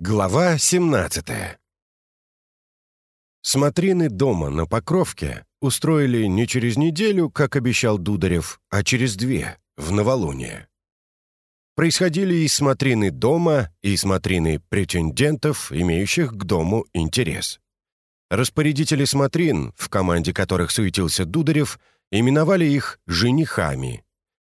Глава 17 Смотрины дома на Покровке устроили не через неделю, как обещал Дударев, а через две, в новолуние. Происходили и смотрины дома, и смотрины претендентов, имеющих к дому интерес. Распорядители смотрин, в команде которых суетился Дударев, именовали их «женихами».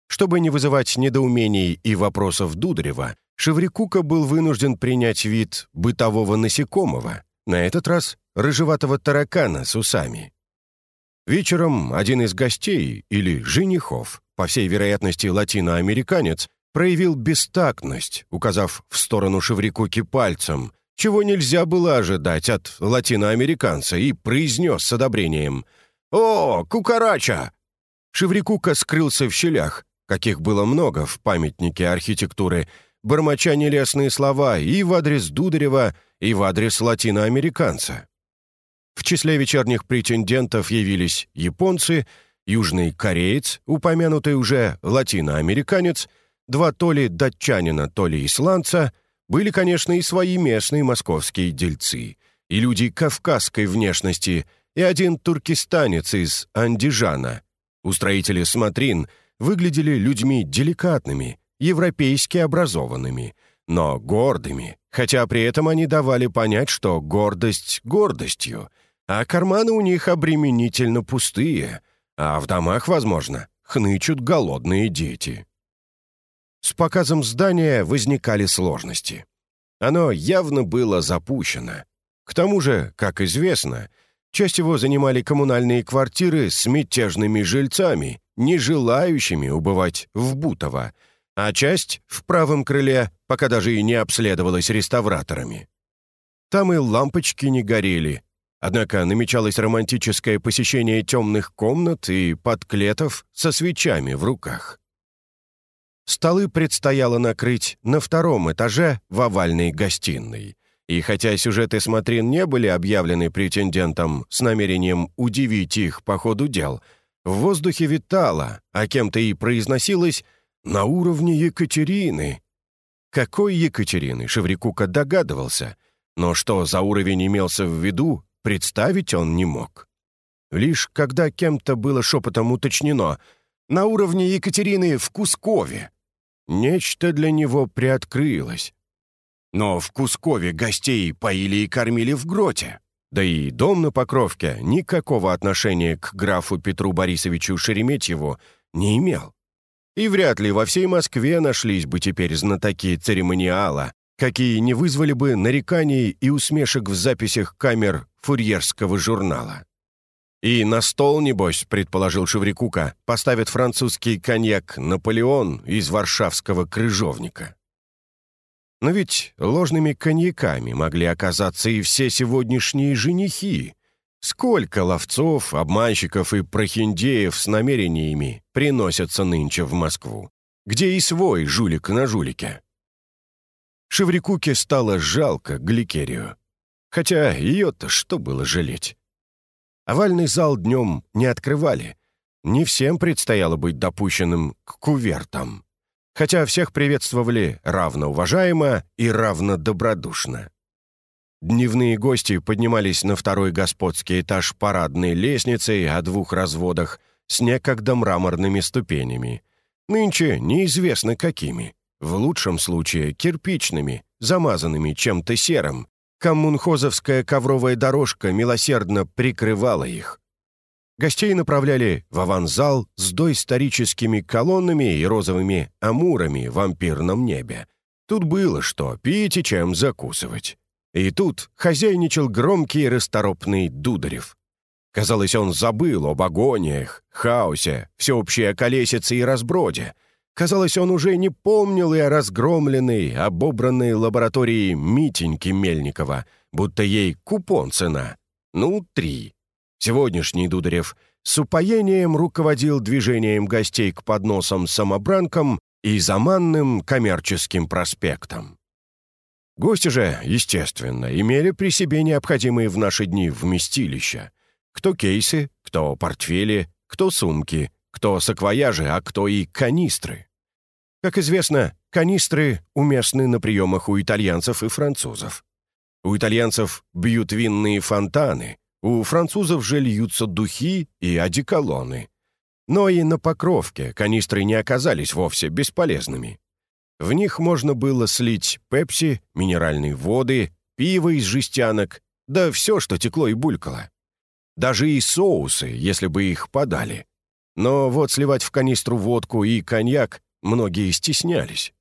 Чтобы не вызывать недоумений и вопросов Дударева, Шеврикука был вынужден принять вид бытового насекомого, на этот раз рыжеватого таракана с усами. Вечером один из гостей, или женихов, по всей вероятности латиноамериканец, проявил бестактность, указав в сторону Шеврикуки пальцем, чего нельзя было ожидать от латиноамериканца, и произнес с одобрением «О, кукарача!». Шеврикука скрылся в щелях, каких было много в памятнике архитектуры, бормоча нелестные слова и в адрес Дударева, и в адрес латиноамериканца. В числе вечерних претендентов явились японцы, южный кореец, упомянутый уже латиноамериканец, два то ли датчанина, то ли исландца, были, конечно, и свои местные московские дельцы, и люди кавказской внешности, и один туркестанец из Андижана. Устроители смотрин выглядели людьми деликатными, европейски образованными, но гордыми, хотя при этом они давали понять, что гордость гордостью, а карманы у них обременительно пустые, а в домах, возможно, хнычут голодные дети. С показом здания возникали сложности. Оно явно было запущено. К тому же, как известно, часть его занимали коммунальные квартиры с мятежными жильцами, не желающими убывать в Бутово, а часть — в правом крыле, пока даже и не обследовалась реставраторами. Там и лампочки не горели, однако намечалось романтическое посещение темных комнат и подклетов со свечами в руках. Столы предстояло накрыть на втором этаже в овальной гостиной. И хотя сюжеты смотрин не были объявлены претендентам с намерением удивить их по ходу дел, в воздухе витало, а кем-то и произносилось на уровне Екатерины. Какой Екатерины, Шеврикука догадывался, но что за уровень имелся в виду, представить он не мог. Лишь когда кем-то было шепотом уточнено «на уровне Екатерины в Кускове», нечто для него приоткрылось. Но в Кускове гостей поили и кормили в гроте. Да и дом на Покровке никакого отношения к графу Петру Борисовичу Шереметьеву не имел. И вряд ли во всей Москве нашлись бы теперь знатоки церемониала, какие не вызвали бы нареканий и усмешек в записях камер фурьерского журнала. И на стол, небось, предположил Шеврикука, поставят французский коньяк «Наполеон» из варшавского крыжовника. Но ведь ложными коньяками могли оказаться и все сегодняшние женихи, Сколько ловцов, обманщиков и прохиндеев с намерениями приносятся нынче в Москву, где и свой жулик на жулике. Шеврикуке стало жалко Гликерию. Хотя ее-то что было жалеть? Овальный зал днем не открывали. Не всем предстояло быть допущенным к кувертам. Хотя всех приветствовали равноуважаемо и равнодобродушно. Дневные гости поднимались на второй господский этаж парадной лестницей о двух разводах с некогда мраморными ступенями. Нынче неизвестно какими. В лучшем случае кирпичными, замазанными чем-то серым. Коммунхозовская ковровая дорожка милосердно прикрывала их. Гостей направляли в аванзал с доисторическими колоннами и розовыми амурами в вампирном небе. Тут было что пить и чем закусывать. И тут хозяйничал громкий расторопный Дударев. Казалось, он забыл об агониях, хаосе, всеобщей околесице и разброде. Казалось, он уже не помнил и о разгромленной, обобранной лаборатории Митеньки Мельникова, будто ей купон цена. Ну, три. Сегодняшний Дударев с упоением руководил движением гостей к подносам самобранкам и заманным коммерческим проспектам. Гости же, естественно, имели при себе необходимые в наши дни вместилища. Кто кейсы, кто портфели, кто сумки, кто саквояжи, а кто и канистры. Как известно, Канистры уместны на приемах у итальянцев и французов. У итальянцев бьют винные фонтаны, у французов же льются духи и одеколоны. Но и на Покровке канистры не оказались вовсе бесполезными. В них можно было слить пепси, минеральные воды, пиво из жестянок, да все, что текло и булькало. Даже и соусы, если бы их подали. Но вот сливать в канистру водку и коньяк многие стеснялись.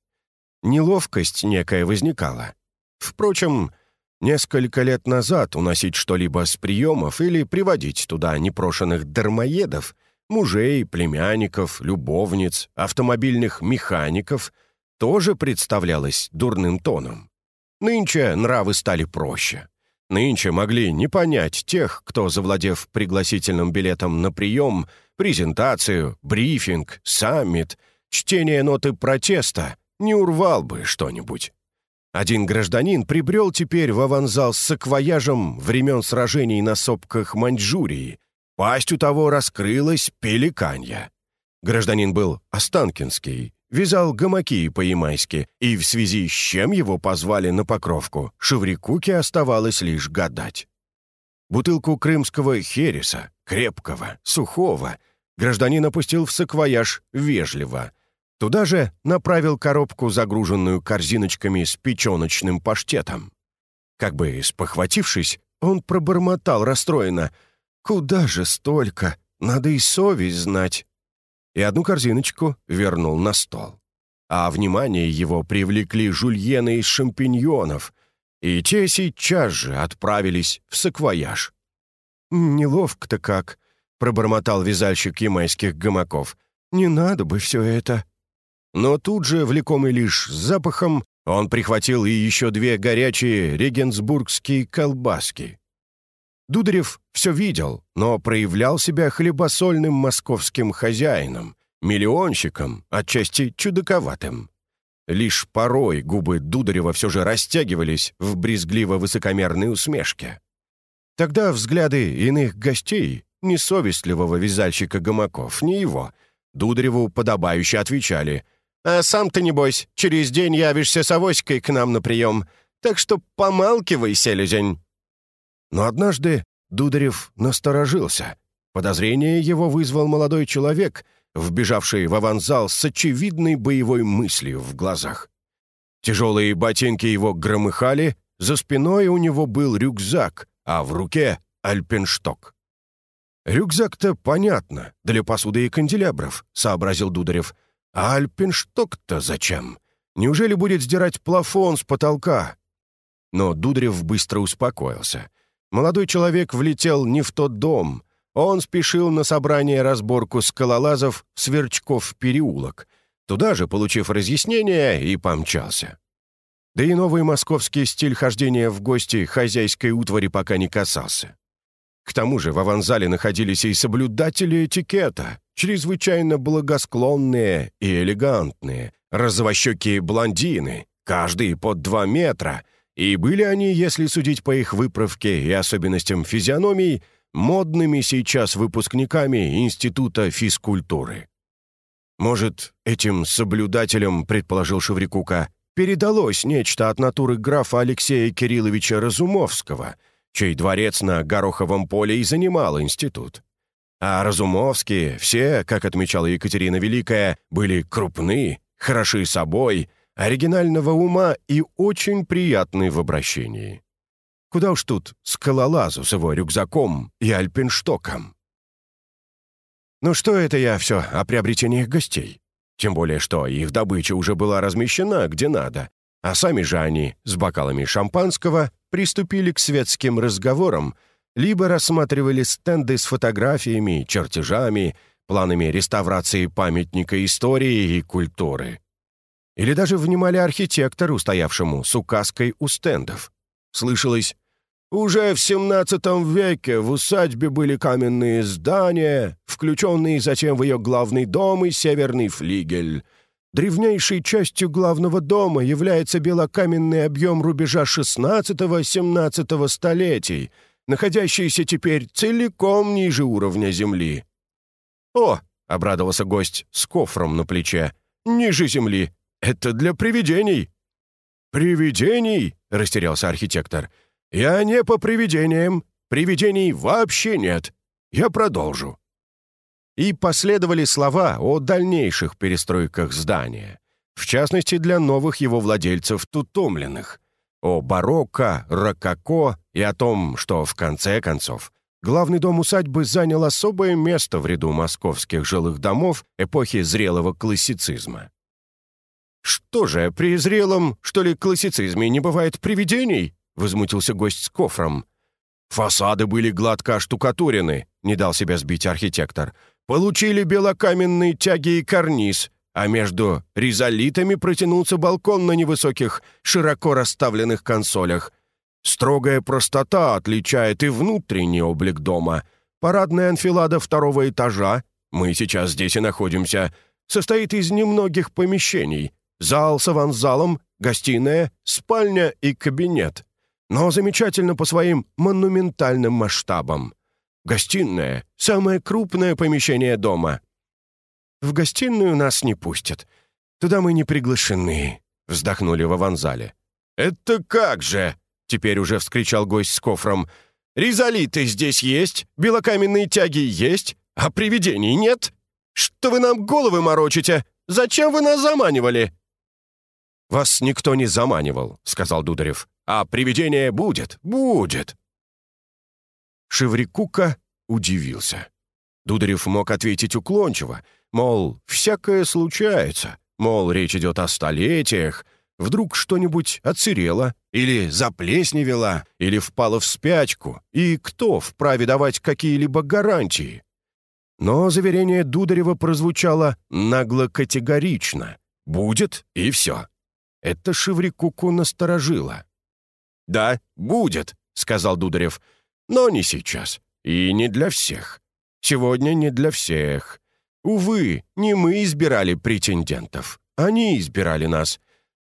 Неловкость некая возникала. Впрочем, несколько лет назад уносить что-либо с приемов или приводить туда непрошенных дармоедов, мужей, племянников, любовниц, автомобильных механиков тоже представлялось дурным тоном. Нынче нравы стали проще. Нынче могли не понять тех, кто, завладев пригласительным билетом на прием, презентацию, брифинг, саммит, чтение ноты протеста, не урвал бы что-нибудь. Один гражданин прибрел теперь в аванзал с саквояжем времен сражений на сопках Маньчжурии. Пасть у того раскрылась пеликанья. Гражданин был Останкинский, вязал гамаки по-ямайски, и в связи с чем его позвали на покровку, Шеврикуке оставалось лишь гадать. Бутылку крымского хереса, крепкого, сухого, гражданин опустил в саквояж вежливо. Туда же направил коробку, загруженную корзиночками с печеночным паштетом. Как бы спохватившись, он пробормотал расстроенно. «Куда же столько? Надо и совесть знать» и одну корзиночку вернул на стол. А внимание его привлекли жульены из шампиньонов, и те сейчас же отправились в саквояж. «Неловко-то как», — пробормотал вязальщик ямайских гамаков. «Не надо бы все это». Но тут же, влекомый лишь запахом, он прихватил и еще две горячие регенсбургские колбаски. Дударев все видел, но проявлял себя хлебосольным московским хозяином, миллионщиком, отчасти чудаковатым. Лишь порой губы Дударева все же растягивались в брезгливо-высокомерной усмешке. Тогда взгляды иных гостей, не совестливого вязальщика гамаков, не его, Дудареву подобающе отвечали «А сам ты, небось, через день явишься с авоськой к нам на прием, так что помалкивай, селезень». Но однажды Дударев насторожился. Подозрение его вызвал молодой человек, вбежавший в аванзал с очевидной боевой мыслью в глазах. Тяжелые ботинки его громыхали, за спиной у него был рюкзак, а в руке — альпеншток. «Рюкзак-то понятно, для посуды и канделябров», — сообразил Дударев. «А альпеншток-то зачем? Неужели будет сдирать плафон с потолка?» Но Дударев быстро успокоился. Молодой человек влетел не в тот дом. Он спешил на собрание разборку скалолазов в Сверчков переулок. Туда же, получив разъяснение, и помчался. Да и новый московский стиль хождения в гости хозяйской утвари пока не касался. К тому же в аванзале находились и соблюдатели этикета, чрезвычайно благосклонные и элегантные, розовощекие блондины, каждый под два метра — и были они, если судить по их выправке и особенностям физиономий, модными сейчас выпускниками Института физкультуры. Может, этим соблюдателям, предположил Шеврикука, передалось нечто от натуры графа Алексея Кирилловича Разумовского, чей дворец на Гороховом поле и занимал институт. А Разумовские все, как отмечала Екатерина Великая, были крупны, хороши собой — оригинального ума и очень приятный в обращении. Куда уж тут скалолазу с его рюкзаком и альпинштоком. Ну что это я все о приобретениях гостей? Тем более, что их добыча уже была размещена где надо, а сами же они с бокалами шампанского приступили к светским разговорам, либо рассматривали стенды с фотографиями, чертежами, планами реставрации памятника истории и культуры. Или даже внимали архитектору, стоявшему с указкой у стендов. Слышалось, уже в XVII веке в усадьбе были каменные здания, включенные затем в ее главный дом и северный флигель. Древнейшей частью главного дома является белокаменный объем рубежа XVI-XVII столетий, находящийся теперь целиком ниже уровня земли. «О!» — обрадовался гость с кофром на плече. «Ниже земли! Это для привидений». «Привидений?» — растерялся архитектор. «Я не по привидениям. Привидений вообще нет. Я продолжу». И последовали слова о дальнейших перестройках здания, в частности для новых его владельцев тутомленных, о барокко, рококо и о том, что в конце концов главный дом усадьбы занял особое место в ряду московских жилых домов эпохи зрелого классицизма. «Что же, при зрелом, что ли, классицизме не бывает привидений?» — возмутился гость с кофром. «Фасады были гладко оштукатурены», — не дал себя сбить архитектор. «Получили белокаменные тяги и карниз, а между ризолитами протянулся балкон на невысоких, широко расставленных консолях. Строгая простота отличает и внутренний облик дома. Парадная анфилада второго этажа, мы сейчас здесь и находимся, состоит из немногих помещений. Зал с аванзалом, гостиная, спальня и кабинет. Но замечательно по своим монументальным масштабам. Гостиная — самое крупное помещение дома — в гостиную нас не пустят. Туда мы не приглашены», — вздохнули в аванзале. «Это как же?» — теперь уже вскричал гость с кофром. «Ризолиты здесь есть, белокаменные тяги есть, а привидений нет? Что вы нам головы морочите? Зачем вы нас заманивали?» «Вас никто не заманивал», — сказал Дударев. «А привидение будет, будет». Шеврикука удивился. Дударев мог ответить уклончиво, Мол, всякое случается. Мол, речь идет о столетиях. Вдруг что-нибудь отсырело, или заплесневело, или впало в спячку, и кто вправе давать какие-либо гарантии? Но заверение Дударева прозвучало нагло-категорично. «Будет, и все». Это Шеврикуку насторожило. «Да, будет», — сказал Дударев, — «но не сейчас. И не для всех. Сегодня не для всех. Увы, не мы избирали претендентов, они избирали нас.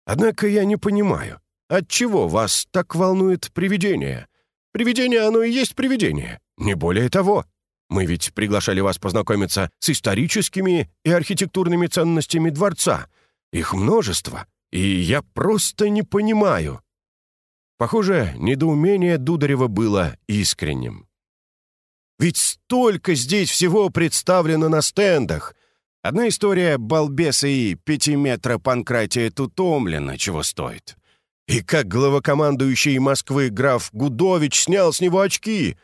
Однако я не понимаю, отчего вас так волнует привидение? Привидение оно и есть привидение, не более того. Мы ведь приглашали вас познакомиться с историческими и архитектурными ценностями дворца. Их множество, и я просто не понимаю». Похоже, недоумение Дударева было искренним. Ведь столько здесь всего представлено на стендах. Одна история балбеса и пятиметра Панкратия Тутомлина чего стоит. И как главокомандующий Москвы граф Гудович снял с него очки.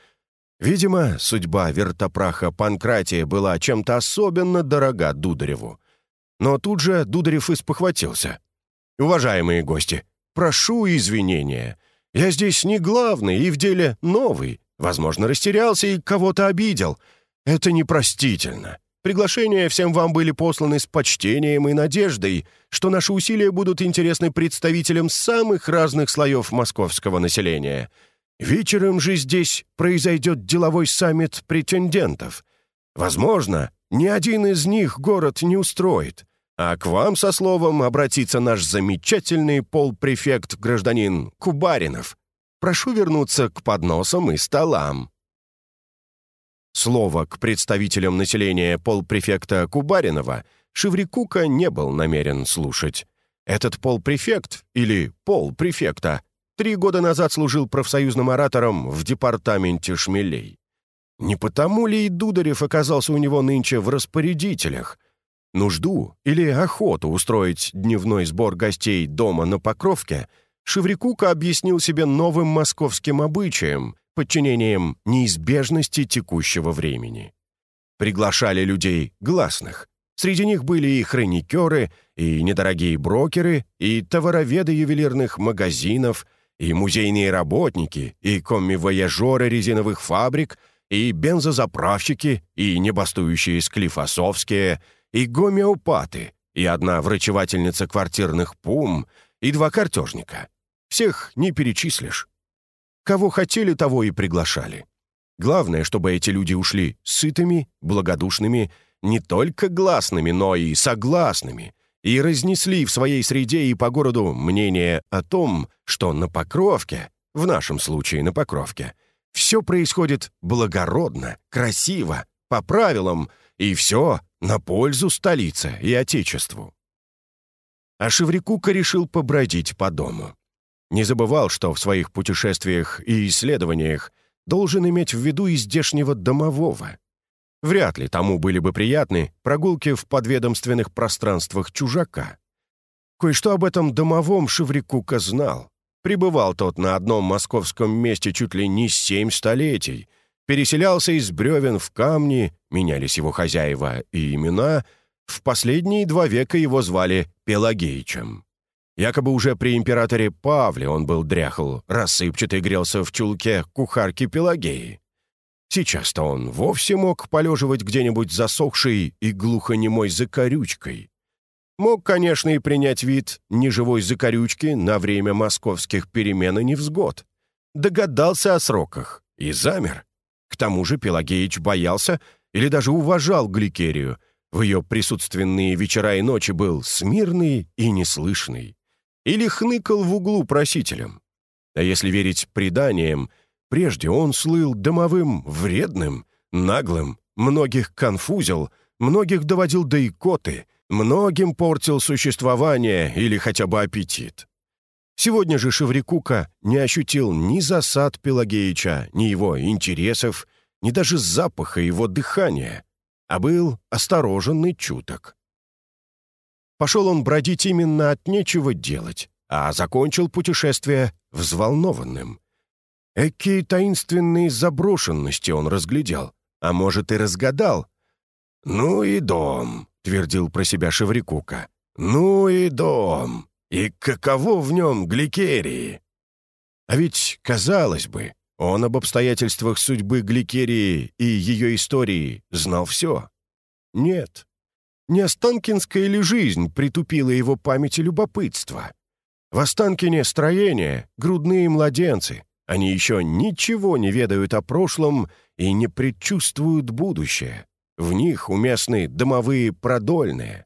Видимо, судьба вертопраха Панкратия была чем-то особенно дорога Дудареву. Но тут же Дударев испохватился. «Уважаемые гости, прошу извинения. Я здесь не главный и в деле новый. Возможно, растерялся и кого-то обидел. Это непростительно. Приглашения всем вам были посланы с почтением и надеждой, что наши усилия будут интересны представителям самых разных слоев московского населения. Вечером же здесь произойдет деловой саммит претендентов. Возможно, ни один из них город не устроит, а к вам со словом обратится наш замечательный полпрефект гражданин Кубаринов, Прошу вернуться к подносам и столам». Слово к представителям населения полпрефекта Кубаринова Шеврикука не был намерен слушать. Этот полпрефект, или полпрефекта, три года назад служил профсоюзным оратором в департаменте шмелей. Не потому ли и Дударев оказался у него нынче в распорядителях? Нужду или охоту устроить дневной сбор гостей дома на Покровке — Шеврикука объяснил себе новым московским обычаем, подчинением неизбежности текущего времени. Приглашали людей гласных. Среди них были и хроникеры, и недорогие брокеры, и товароведы ювелирных магазинов, и музейные работники, и комми-вояжеры резиновых фабрик, и бензозаправщики, и небастующие склифосовские, и гомеопаты, и одна врачевательница квартирных пум — и два картежника. Всех не перечислишь. Кого хотели, того и приглашали. Главное, чтобы эти люди ушли сытыми, благодушными, не только гласными, но и согласными, и разнесли в своей среде и по городу мнение о том, что на Покровке, в нашем случае на Покровке, все происходит благородно, красиво, по правилам, и все на пользу столице и Отечеству. а Шеврикука решил побродить по дому. Не забывал, что в своих путешествиях и исследованиях должен иметь в виду и здешнего домового. Вряд ли тому были бы приятны прогулки в подведомственных пространствах чужака. Кое-что об этом домовом Шеврикука знал. Пребывал тот на одном московском месте чуть ли не семь столетий, переселялся из бревен в камни, менялись его хозяева и имена, в последние два века его звали Пелагеичем. Якобы уже при императоре Павле он был дряхл, рассыпчатый грелся в чулке кухарки Пелагеи. Сейчас-то он вовсе мог полеживать где-нибудь засохшей и глухонемой закорючкой. Мог, конечно, и принять вид неживой закорючки на время московских перемен и невзгод. Догадался о сроках и замер. К тому же Пелагеич боялся или даже уважал Гликерию. В ее присутственные вечера и ночи был смирный и неслышный или хныкал в углу просителем. А если верить преданиям, прежде он слыл домовым вредным, наглым, многих конфузил, многих доводил до икоты, многим портил существование или хотя бы аппетит. Сегодня же Шеврикука не ощутил ни засад Пелагеича, ни его интересов, ни даже запаха его дыхания, а был остороженный чуток. Пошел он бродить именно от нечего делать, а закончил путешествие взволнованным. Экие таинственные заброшенности он разглядел, а может и разгадал. «Ну и дом», — твердил про себя Шеврикука. «Ну и дом! И каково в нем гликерии?» А ведь, казалось бы, он об обстоятельствах судьбы гликерии и ее истории знал все. Нет, не Останкинская ли жизнь притупила его память и любопытство? В Останкине строение, грудные младенцы. Они еще ничего не ведают о прошлом и не предчувствуют будущее. В них уместны домовые продольные.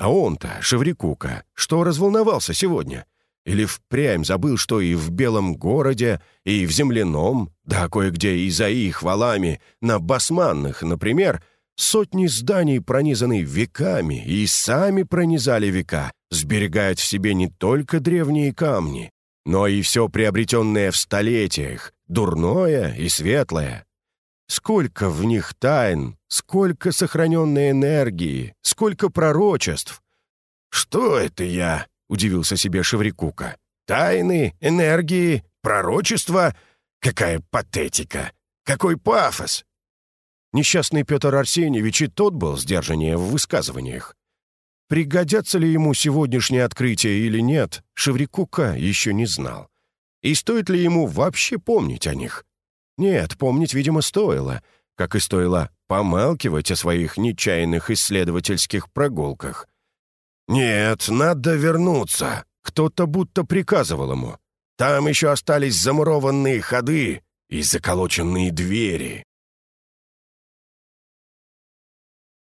А он-то, Шеврикука, что разволновался сегодня? Или впрямь забыл, что и в Белом городе, и в Земляном, да кое-где и за их валами, на Басманных, например, Сотни зданий пронизаны веками и сами пронизали века, сберегая в себе не только древние камни, но и все приобретенное в столетиях, дурное и светлое. Сколько в них тайн, сколько сохраненной энергии, сколько пророчеств. «Что это я?» — удивился себе Шеврикука. «Тайны, энергии, пророчества? Какая патетика! Какой пафос! Несчастный Петр Арсеньевич и тот был сдержаннее в высказываниях. Пригодятся ли ему сегодняшние открытия или нет, Шеврикука еще не знал. И стоит ли ему вообще помнить о них? Нет, помнить, видимо, стоило, как и стоило помалкивать о своих нечаянных исследовательских прогулках. «Нет, надо вернуться», — кто-то будто приказывал ему. «Там еще остались замурованные ходы и заколоченные двери».